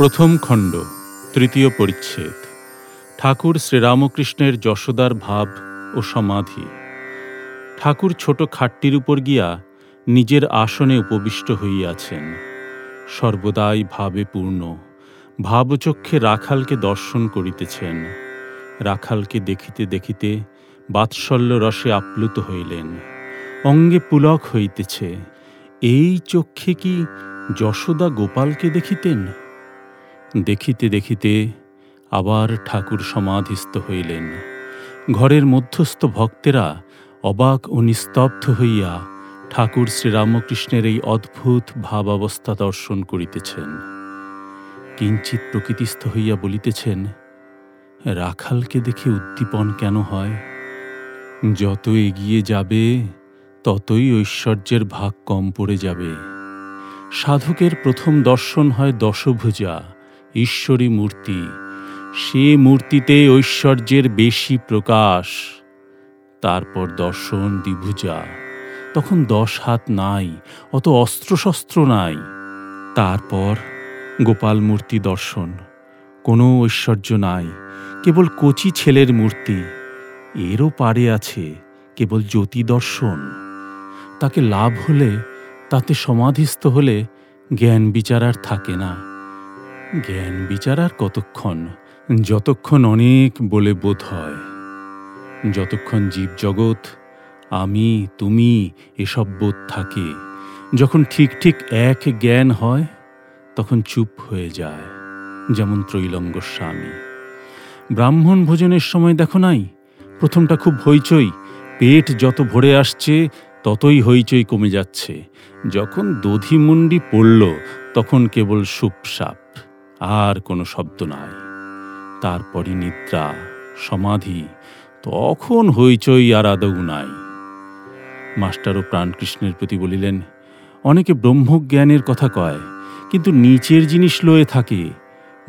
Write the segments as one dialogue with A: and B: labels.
A: প্রথম খণ্ড, তৃতীয় পরিচ্ছেদ। ঠাকুর শ্রীরামকৃষ্ণের যশোদার ভাব ও সমাধি। ঠাকুর ছোট খাটটির উপর গিয়া নিজের আসনে উপবিষ্ট হইয়াছেন। সর্বদাই ভাবে পূর্ণ, ভাবচক্ষে রাখালকে দর্শন করিতেছেন। রাখালকে দেখিতে দেখিতে বাৎসল্য রসে আপ্লুত হইলেন। অঙ্গে পুলক হইতেছে, এই চক্ষে কি যশোদা গোপালকে দেখিতেন? দেখিতে দেখিতে আবার ঠাকুর সমাধিস্থ হইলেন। ঘরের মধ্যস্থ ভক্তেরা অবাক ও নিস্তব্ধ হইয়া ঠাকুর শ্রীরামকৃষ্ণের এই অদ্ভুত ভাবাবস্থা দর্শন করিতেছেন। কিঞ্চিত প্রকৃতিস্থ হইয়া বলিতেছেন, রাখালকে দেখে উদ্দীপন কেন হয়? যত এগিয়ে যাবে, ততই ঐশ্বর্যের ভাগ কম পড়ে যাবে। সাধকের প্রথম দর্শন হয় দশভুজা ঈশ্বরী মূর্তি, সে মূর্তিতে ঐশ্বর্যের বেশি প্রকাশ। তারপর দর্শন দ্বিভুজা, তখন দশ হাত নাই, অত অস্ত্রশস্ত্র নাই। তারপর গোপাল মূর্তি দর্শন, কোনো ঐশ্বর্য নাই, কেবল কচি ছেলের মূর্তি। এরও পারে আছে কেবল জ্যোতি দর্শন। তাকে লাভ হলে, তাতে সমাধিস্থ হলে জ্ঞান বিচার আর থাকে না। জ্ঞান বিচার আর কতক্ষণ? যতক্ষণ অনেক বলে বোধ হয়। যতক্ষণ জীবজগৎ আমি, তুমি এসব বোধ থাকে। যখন ঠিক ঠিক এক জ্ঞান হয়, তখন চুপ হয়ে যায়, যেমন ত্রৈলঙ্গ স্বামী। ব্রাহ্মণ ভোজনের সময় দেখো নাই? প্রথমটা খুব হইচই। পেট যত ভরে আসছে, ততই হইচই কমে যাচ্ছে। যখন দধিমুন্ডি পড়ল, তখন কেবল সুপসাপ। আর কোনো শব্দ নাই। তারপরই নিদ্রা, সমাধি, তখন হইচই আর আদৌ নাই। মাস্টারও প্রাণকৃষ্ণের প্রতি বলিলেন, অনেকে ব্রহ্মজ্ঞানের কথা কয়, কিন্তু নিচের জিনিস লয়ে থাকে।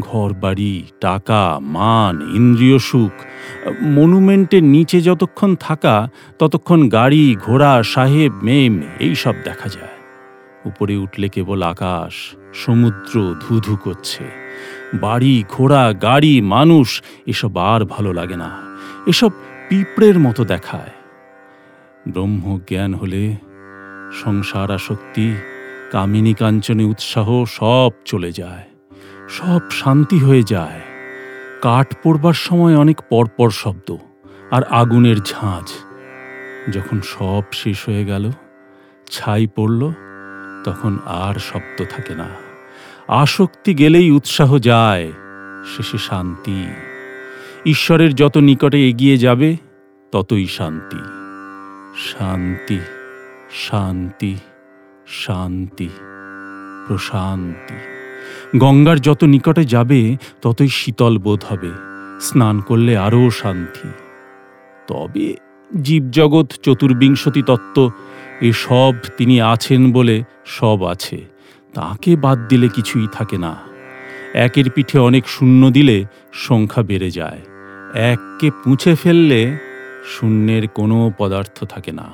A: ঘর বাড়ি টাকা, মান, ইন্দ্রিয় সুখ মনুমেন্টের নিচে যতক্ষণ থাকা, ততক্ষণ গাড়ি, ঘোড়া, সাহেব, মেম এই সব দেখা যায়। উপরে উঠলে কেবল আকাশ, সমুদ্র ধুধু করছে। বাড়ি, ঘোড়া, গাড়ি, মানুষ, এসব আর ভালো লাগে না। এসব পিঁপড়ের মতো দেখায়। ব্রহ্মজ্ঞান হলে সংসার আসক্তি, কামিনী কাঞ্চনে উৎসাহ সব চলে যায়, সব শান্তি হয়ে যায়। কাঠ পড়বার সময় অনেক পরপর শব্দ আর আগুনের ঝাঁঝ যখন সব শেষ হয়ে গেল, ছাই পড়ল তখন আর শব্দ থাকে না। আসক্তি গেলেই উৎসাহ যায়, শেষে শান্তি। ঈশ্বরের যত নিকটে এগিয়ে যাবে, ততই শান্তি। শান্তি শান্তি শান্তি, প্রশান্তি। গঙ্গার যত নিকটে যাবে, ততই শীতল বোধ হবে। স্নান করলে আরও শান্তি। তবে জীবজগৎ চতুর্বিংশতি তত্ত্ব, এসব তিনি আছেন বলে সব আছে, তাকে বাদ দিলে কিছুই থাকে না। একের পিঠে অনেক শূন্য দিলে সংখ্যা বেড়ে যায়। এককে পুঁছে ফেললে শূন্যের কোনো পদার্থ থাকে না।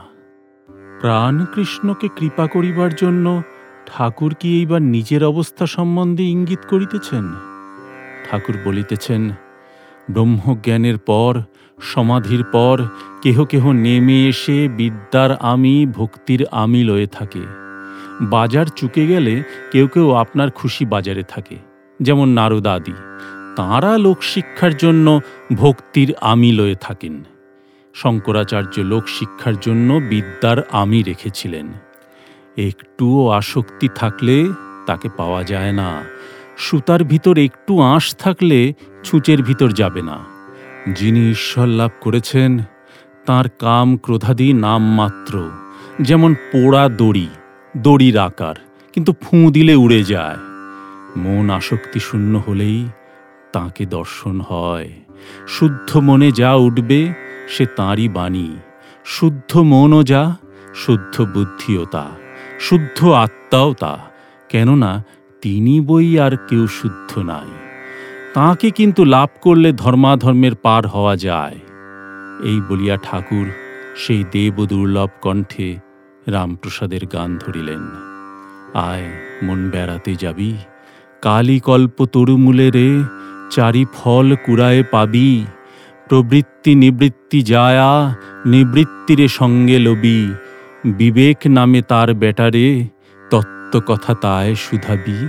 A: প্রাণ কৃষ্ণকে কৃপা করিবার জন্য ঠাকুর কি এইবার নিজের অবস্থা সম্বন্ধে ইঙ্গিত করিতেছেন? ঠাকুর বলিতেছেন, ব্রহ্মজ্ঞানের পর সমাধির পর কেহ কেহ নেমে এসে বিদ্যার আমি, ভক্তির আমি লয়ে থাকে। বাজার চুকে গেলে কেউ কেউ আপনার খুশি বাজারে থাকে, যেমন নারদ আদি। তাঁরা লোকশিক্ষার জন্য ভক্তির আমি লয়ে থাকেন। শঙ্করাচার্য লোকশিক্ষার জন্য বিদ্যার আমি রেখেছিলেন। একটুও আসক্তি থাকলে তাকে পাওয়া যায় না। সুতার ভিতর একটু আঁশ থাকলে ছুঁচের ভিতর যাবে না। যিনি ঈশ্বর লাভ করেছেন, তার কাম ক্রোধাদি নাম মাত্র, যেমন পোড়া দড়ি, দড়ির আকার, কিন্তু ফুঁ দিলে উড়ে যায়। মন আসক্তি শূন্য হলেই তাকে দর্শন হয়। শুদ্ধ মনে যা উঠবে, সে তাঁরই বাণী। শুদ্ধ মনও যা, শুদ্ধ বুদ্ধিও তা। শুদ্ধ আত্মাও তা, কেননা তিনি বই আর কেউ শুদ্ধ নাই। তাকে কিন্তু লাভ করলে ধর্মাধর্মের পার হওয়া যায়। এই বলিয়া ঠাকুর সেই দেব দুর্লভ কণ্ঠে রামপ্রসাদের গান ধরিলেন। আয়, মন বেড়াতে যাবি, কালিকল্প তরুমূলে রে, চারি ফল কুড়ায়ে পাবি, প্রবৃত্তি নিবৃত্তি যায়া নিবৃত্তিরে সঙ্গে লবি, বিবেক নামে তার বেটারে তত্ত্ব কথা তায় শুধাবি।